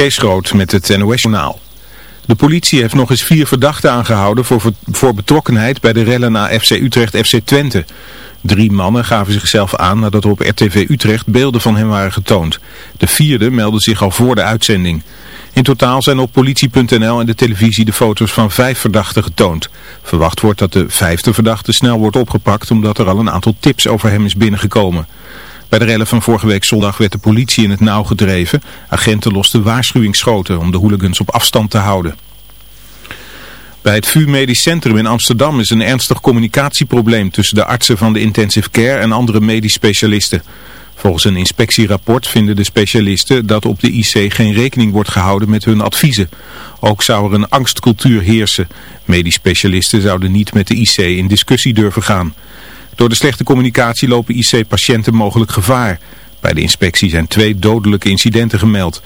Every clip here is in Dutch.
Kees met het NOS-journaal. De politie heeft nog eens vier verdachten aangehouden voor, voor betrokkenheid bij de rellen na FC Utrecht FC Twente. Drie mannen gaven zichzelf aan nadat op RTV Utrecht beelden van hen waren getoond. De vierde meldde zich al voor de uitzending. In totaal zijn op politie.nl en de televisie de foto's van vijf verdachten getoond. Verwacht wordt dat de vijfde verdachte snel wordt opgepakt omdat er al een aantal tips over hem is binnengekomen. Bij de rellen van vorige week zondag werd de politie in het nauw gedreven. Agenten losten waarschuwingsschoten om de hooligans op afstand te houden. Bij het VU Medisch Centrum in Amsterdam is een ernstig communicatieprobleem tussen de artsen van de intensive care en andere medisch specialisten. Volgens een inspectierapport vinden de specialisten dat op de IC geen rekening wordt gehouden met hun adviezen. Ook zou er een angstcultuur heersen. Medisch specialisten zouden niet met de IC in discussie durven gaan. Door de slechte communicatie lopen IC-patiënten mogelijk gevaar. Bij de inspectie zijn twee dodelijke incidenten gemeld.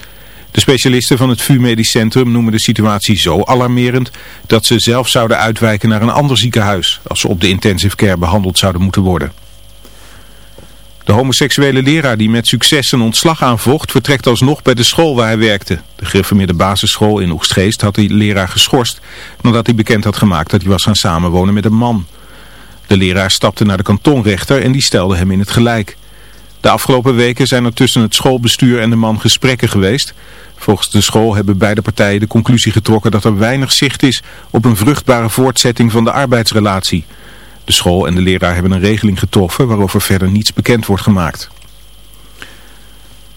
De specialisten van het VU Medisch Centrum noemen de situatie zo alarmerend dat ze zelf zouden uitwijken naar een ander ziekenhuis als ze op de intensive care behandeld zouden moeten worden. De homoseksuele leraar die met succes een ontslag aanvocht vertrekt alsnog bij de school waar hij werkte. De gereformeerde basisschool in Oegstgeest had die leraar geschorst nadat hij bekend had gemaakt dat hij was gaan samenwonen met een man. De leraar stapte naar de kantonrechter en die stelde hem in het gelijk. De afgelopen weken zijn er tussen het schoolbestuur en de man gesprekken geweest. Volgens de school hebben beide partijen de conclusie getrokken dat er weinig zicht is op een vruchtbare voortzetting van de arbeidsrelatie. De school en de leraar hebben een regeling getroffen waarover verder niets bekend wordt gemaakt.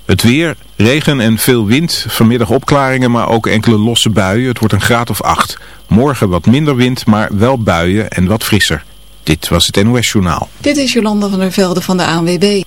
Het weer, regen en veel wind, vanmiddag opklaringen, maar ook enkele losse buien. Het wordt een graad of acht. Morgen wat minder wind, maar wel buien en wat frisser. Dit was het NOS Journaal. Dit is Jolanda van der Velde van de ANWB.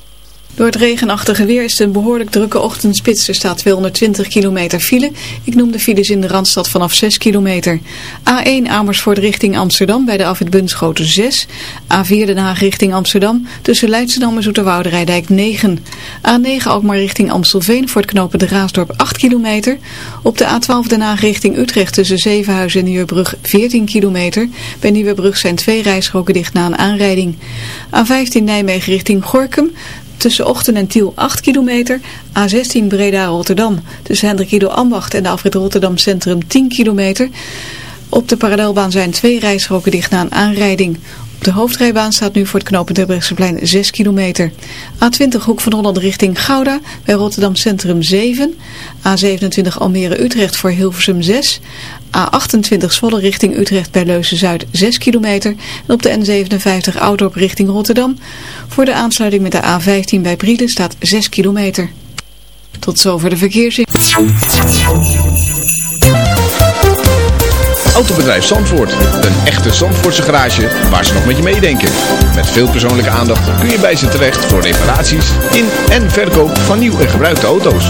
Door het regenachtige weer is het een behoorlijk drukke ochtendspits. Er staat 220 kilometer file. Ik noem de files in de Randstad vanaf 6 kilometer. A1 Amersfoort richting Amsterdam bij de afwit Bunschoten 6. A4 Den Haag richting Amsterdam tussen Leidschendam en Zoeterwoude Rijdijk 9. A9 Alkmaar richting Amstelveen voor het knopen de Raasdorp 8 kilometer. Op de A12 Den Haag richting Utrecht tussen Zevenhuizen en Nieuwebrug 14 kilometer. Bij Nieuwebrug zijn twee rijstroken dicht na een aanrijding. A15 Nijmegen richting Gorkum Tussen Ochten en Tiel 8 kilometer. A16 Breda-Rotterdam. Tussen Hendrik Ido Ambacht en de afrit Rotterdam Centrum 10 kilometer. Op de parallelbaan zijn twee rijstroken dicht na een aanrijding. Op de hoofdrijbaan staat nu voor het knooppunt Terbrechtseplein 6 kilometer. A20 Hoek van Holland richting Gouda bij Rotterdam Centrum 7. A27 Almere-Utrecht voor Hilversum 6. A28 Zwolle richting Utrecht bij Leusen-Zuid 6 kilometer. En op de N57 Oudorp richting Rotterdam. Voor de aansluiting met de A15 bij Brielen staat 6 kilometer. Tot zover de verkeersinformatie. Autobedrijf Zandvoort. Een echte Zandvoortse garage waar ze nog met je meedenken. Met veel persoonlijke aandacht kun je bij ze terecht voor reparaties in en verkoop van nieuw en gebruikte auto's.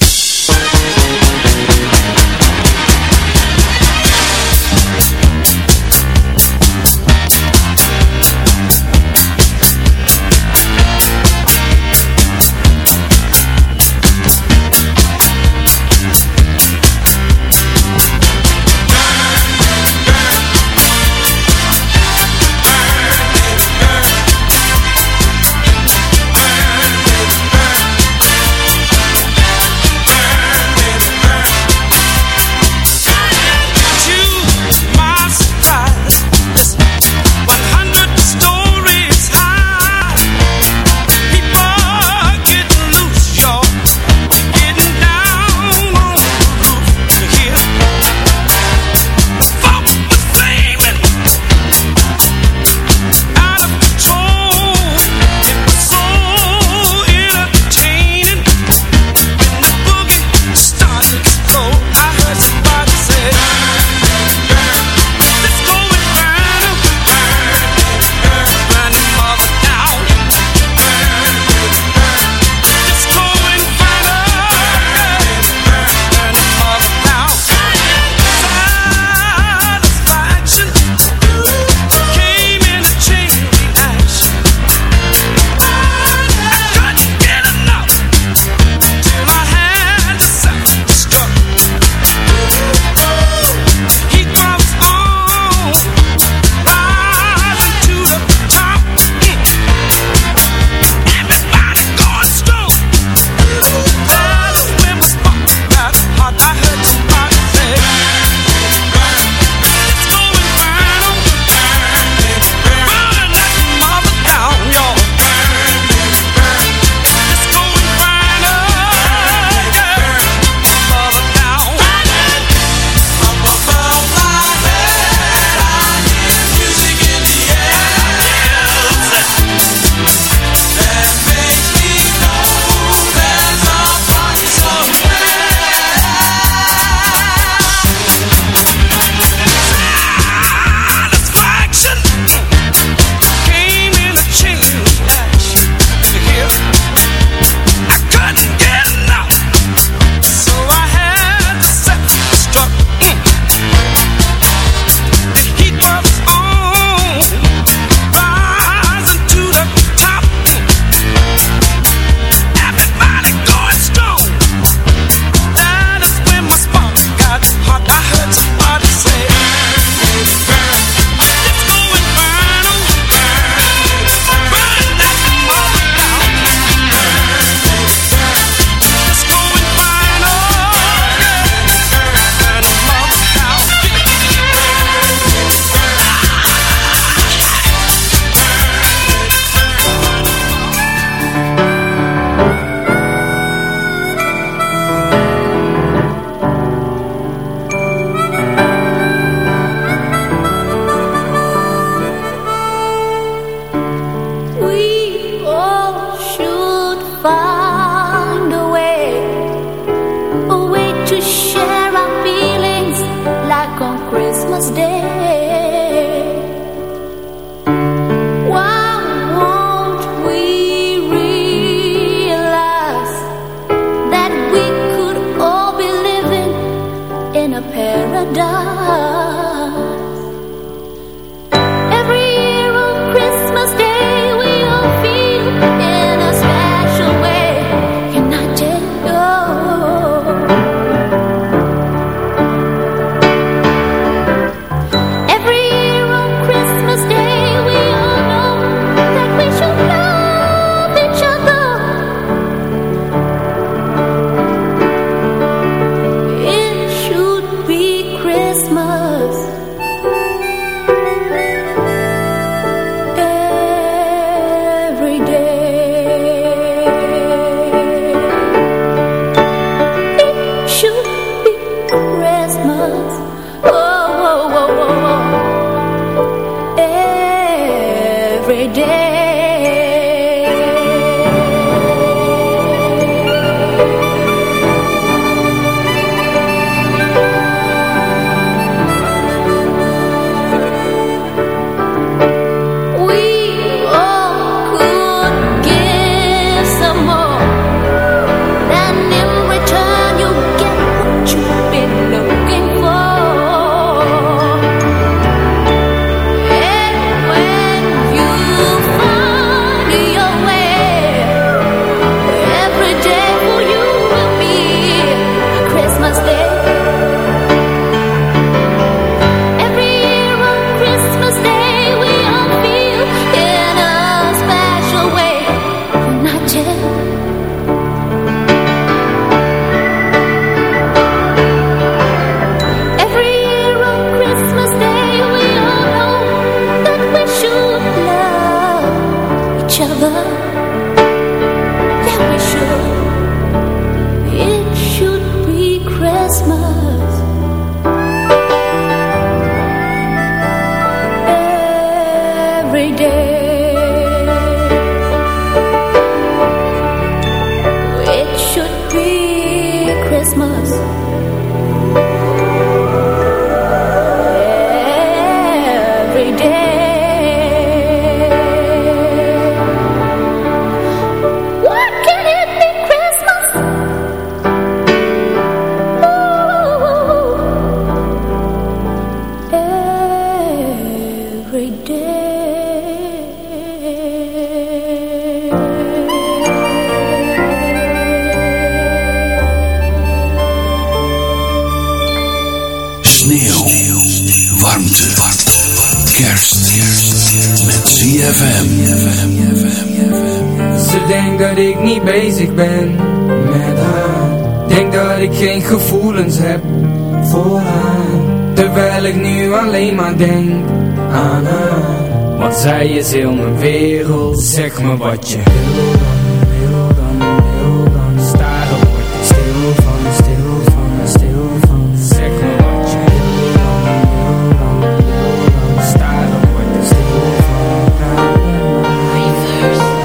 Is heel mijn wereld. Zeg me wat je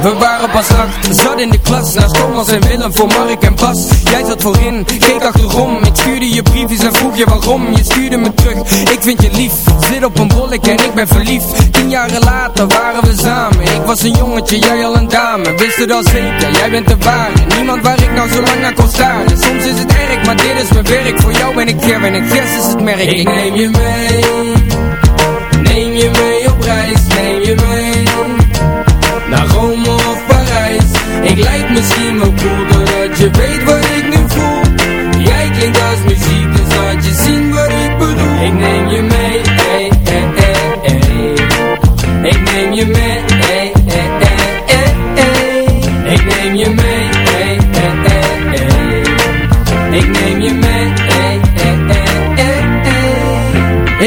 wil pas acht Zat in de klas, naast Thomas en Willem voor Mark en Bas. Jij zat voorin, keek achterom stuurde je briefjes en vroeg je waarom. Je stuurde me terug, ik vind je lief. Zit op een bollek en ik ben verliefd. Tien jaren later waren we samen. Ik was een jongetje, jij al een dame. Wist het al zeker, jij bent de ware. Niemand waar ik nou zo lang naar kon staren. Soms is het erg, maar dit is mijn werk. Voor jou ben ik Ger en ik Gers is het merk. Ik neem je mee. Neem je mee op reis, neem je mee Naar Rome of ik lijk misschien wel cool doordat je weet wat ik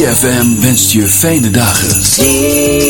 ZFM wenst je fijne dagen.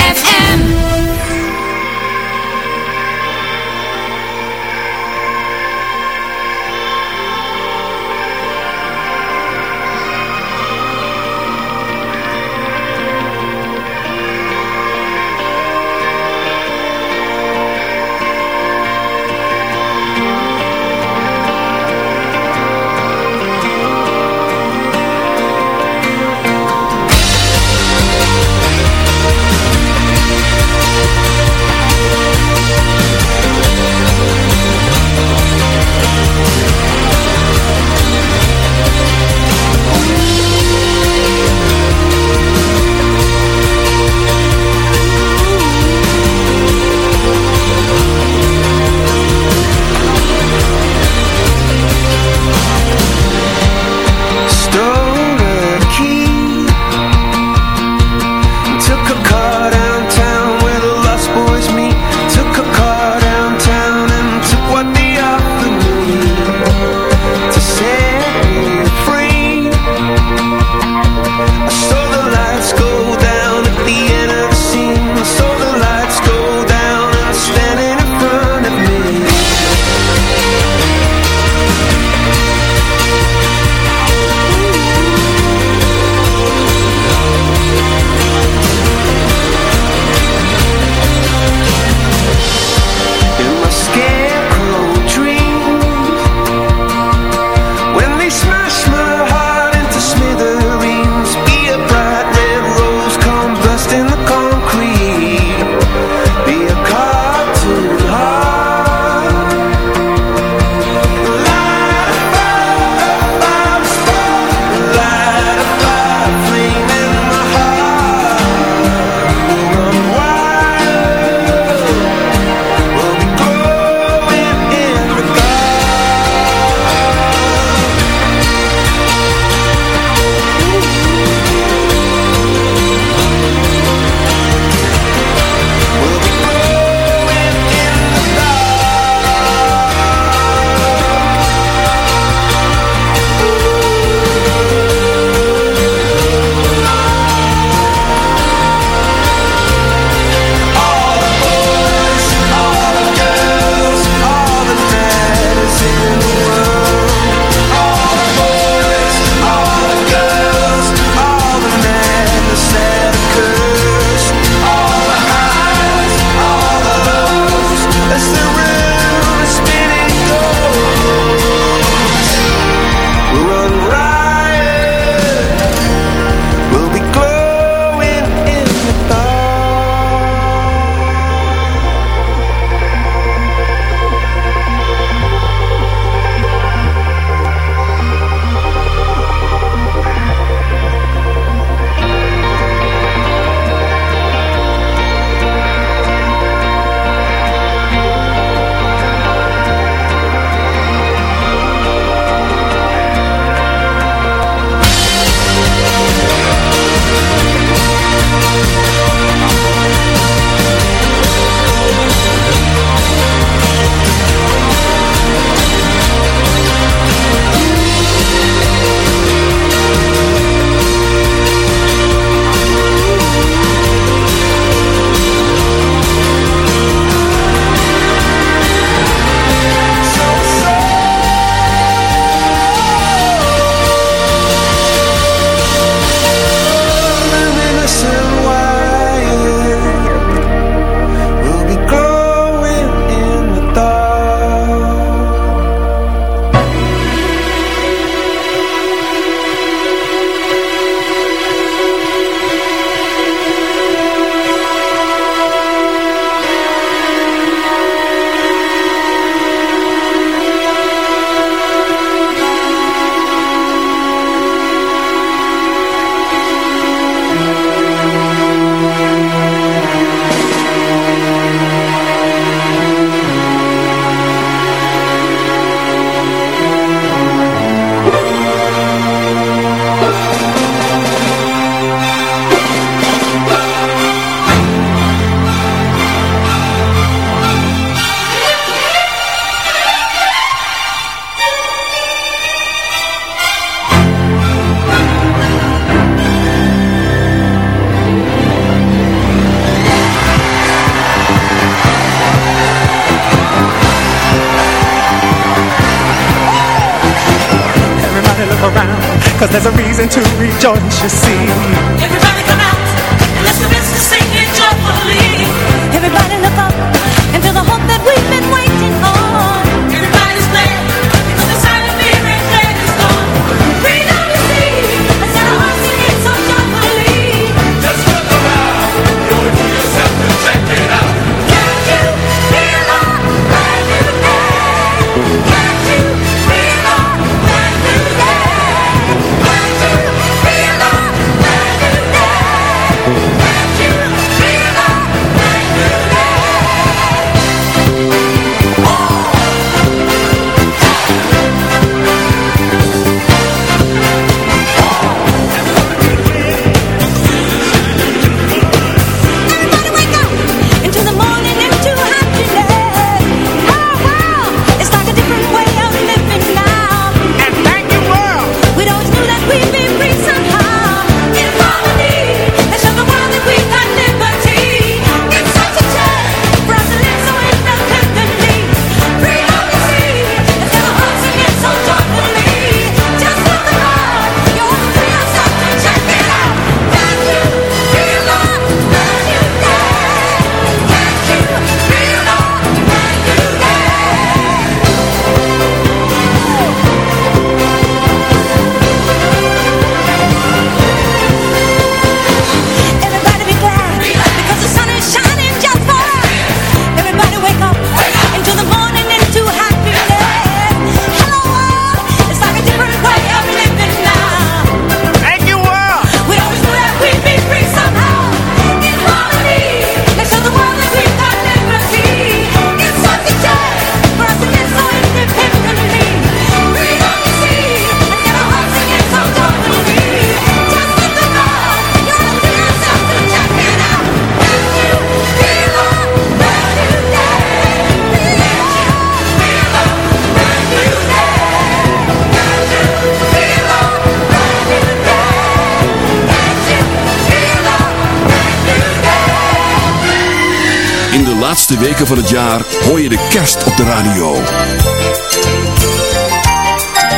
van het jaar hoor je de kerst op de radio.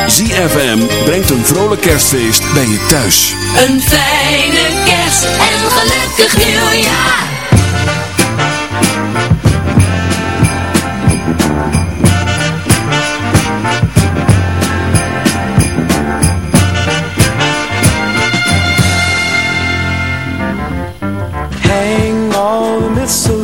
ZFM brengt een vrolijk kerstfeest bij je thuis. Een fijne kerst en gelukkig nieuwjaar. Hang all the mistletoe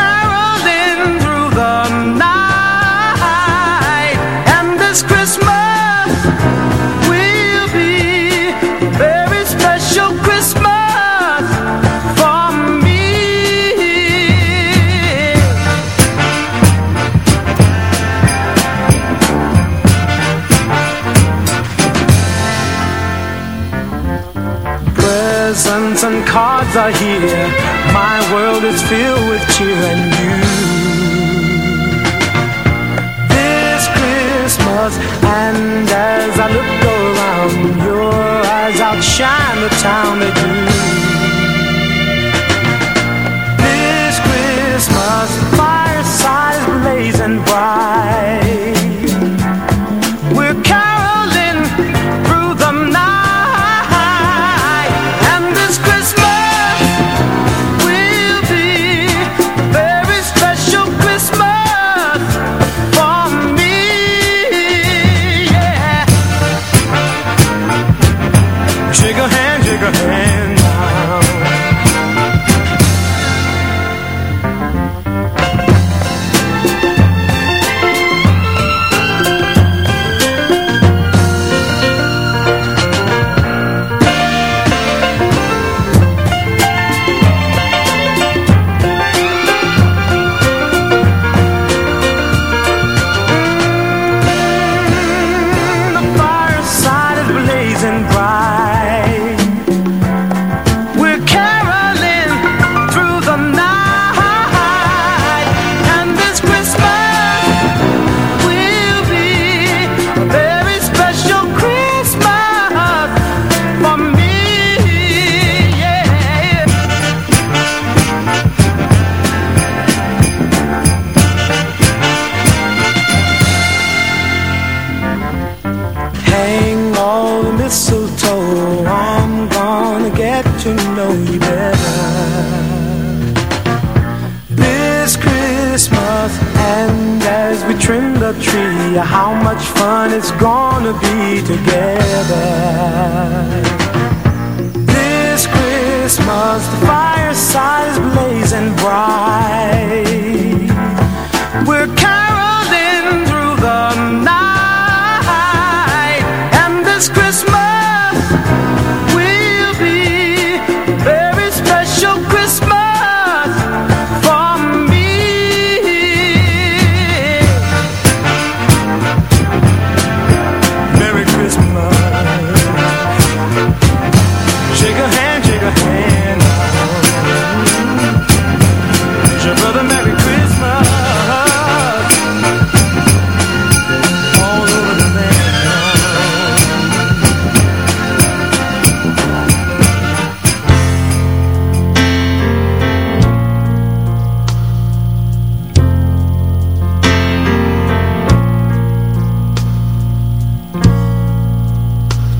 clouds are here. My world is filled with cheer and you. This Christmas And as I look around Your eyes outshine the town they do.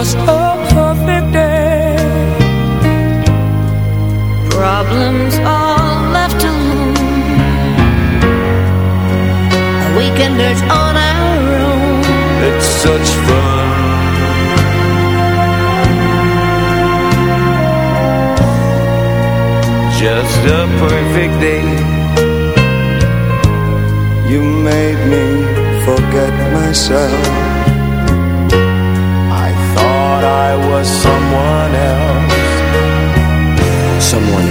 on. Just a perfect day. Problems all left alone. A weekenders on our own. It's such fun Just a perfect day You made me forget myself. Someone else. Someone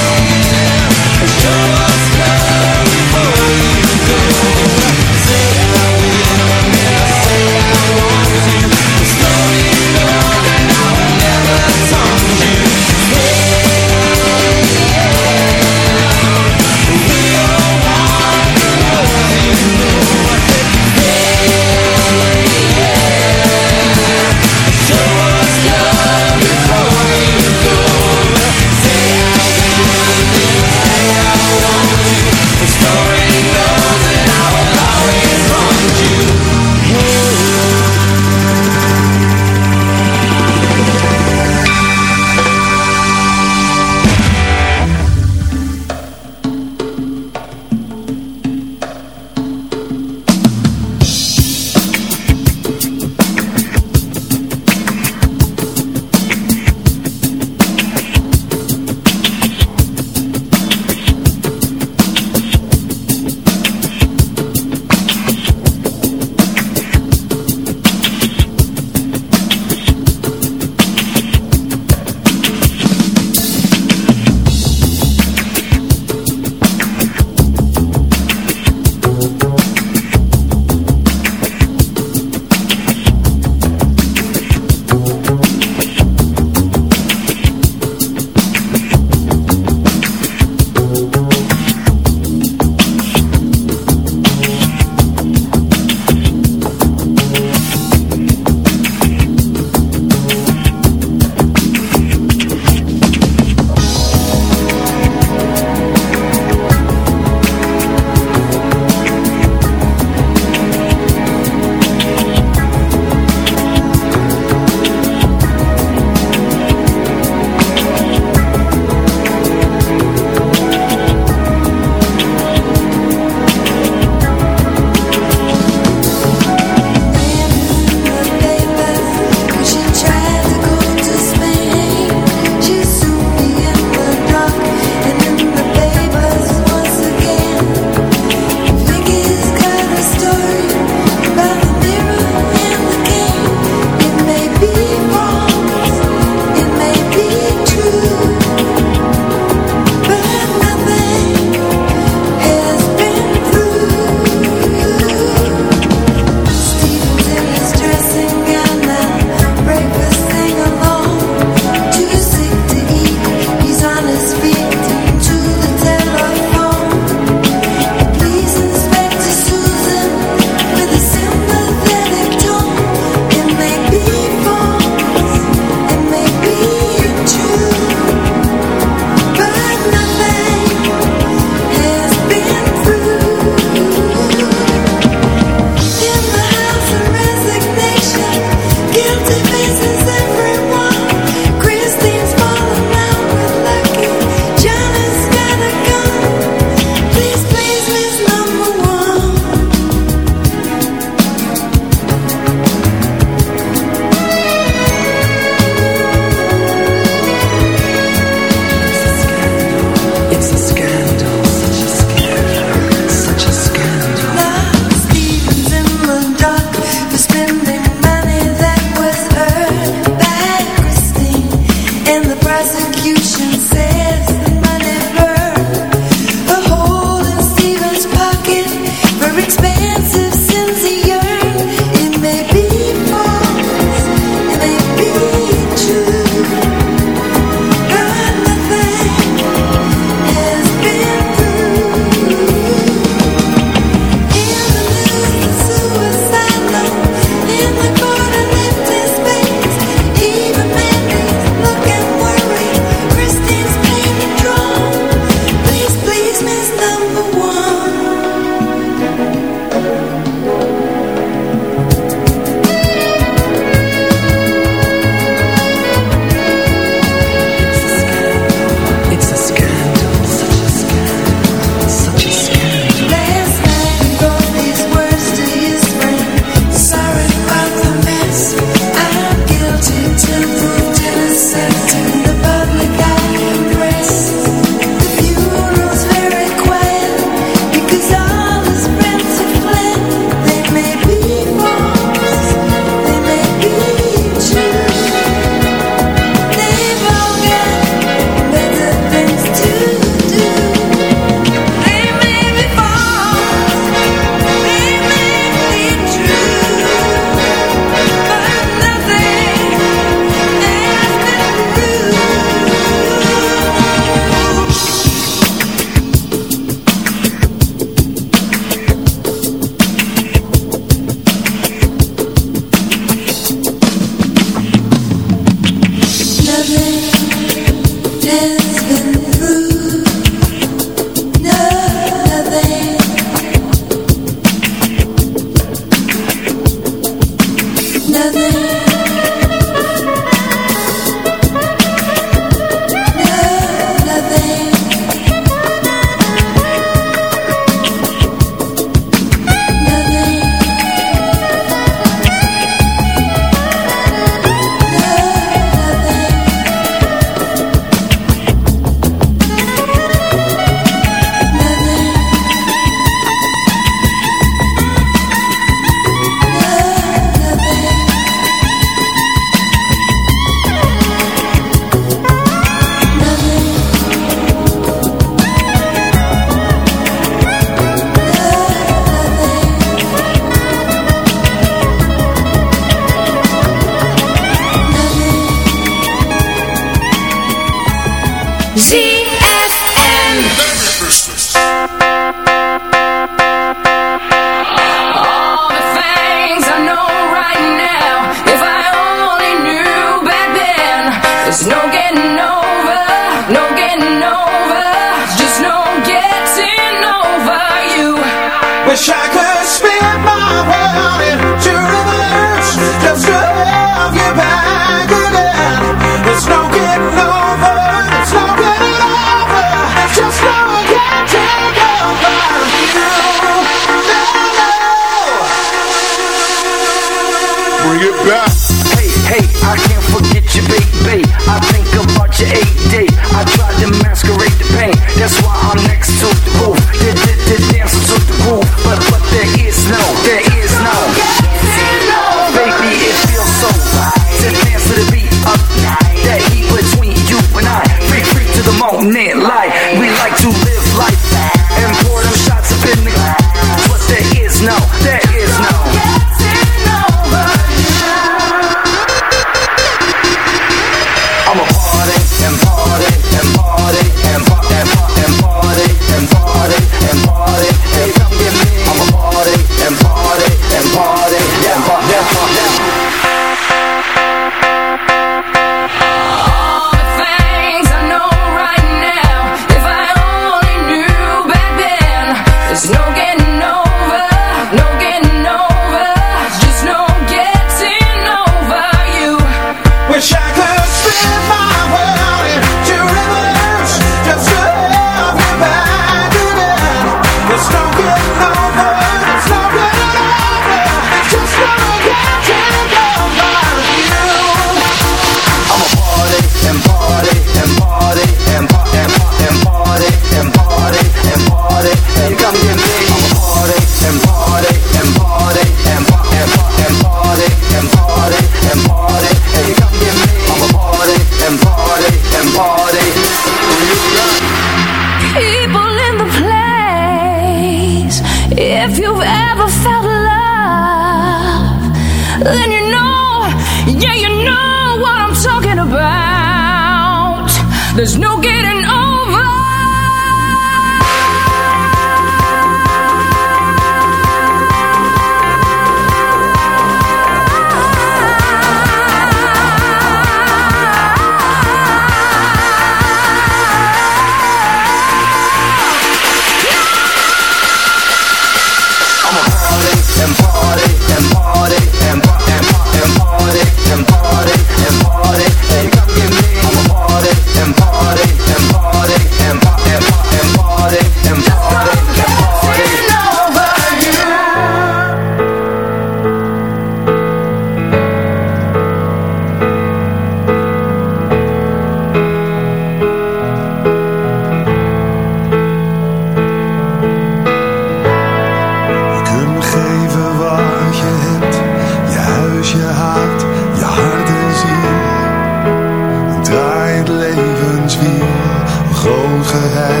to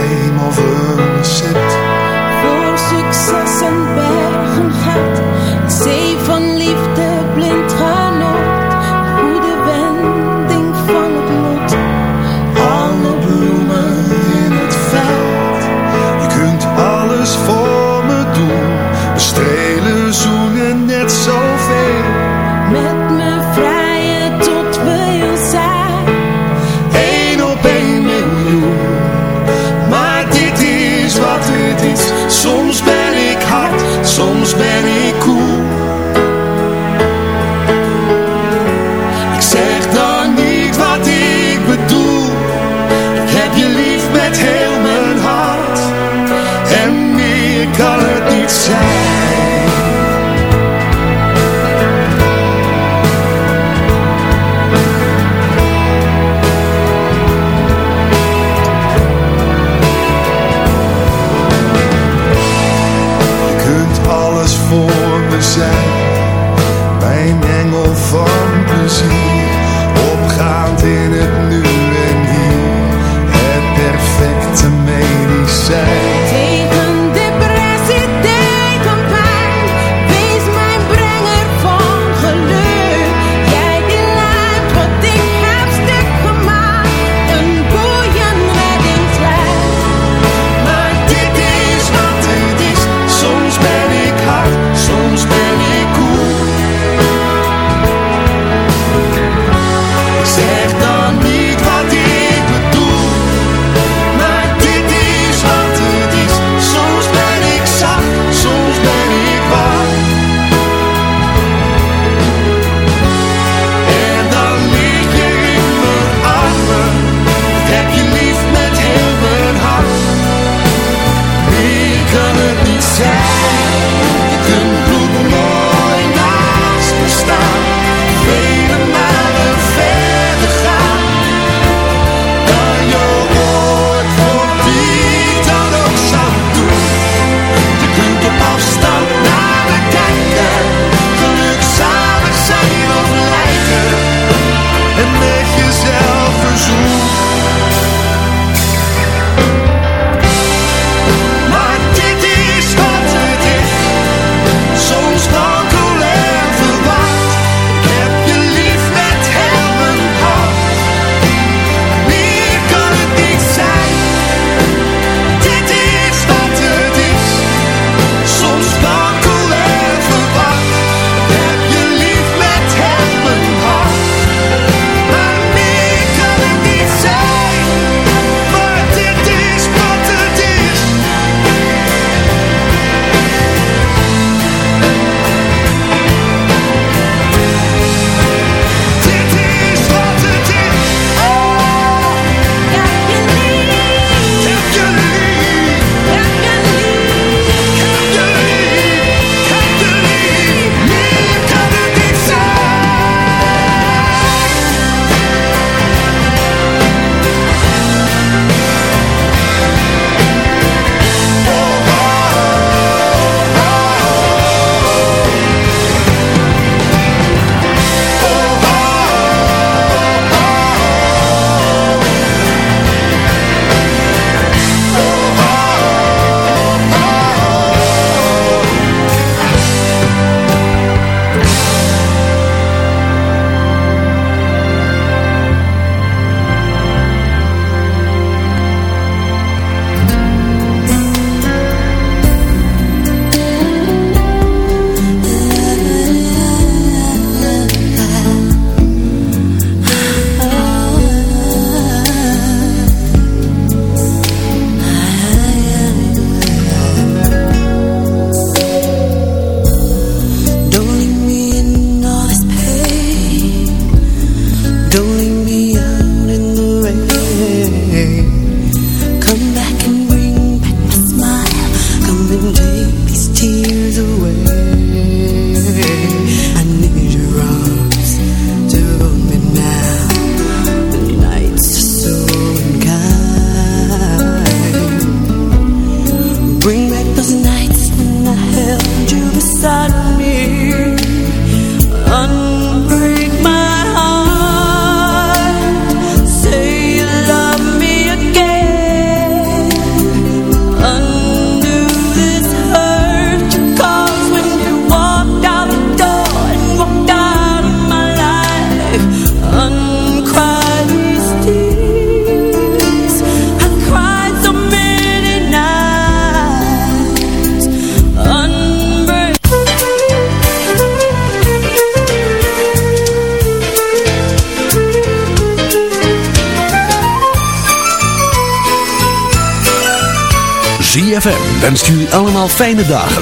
fijne en...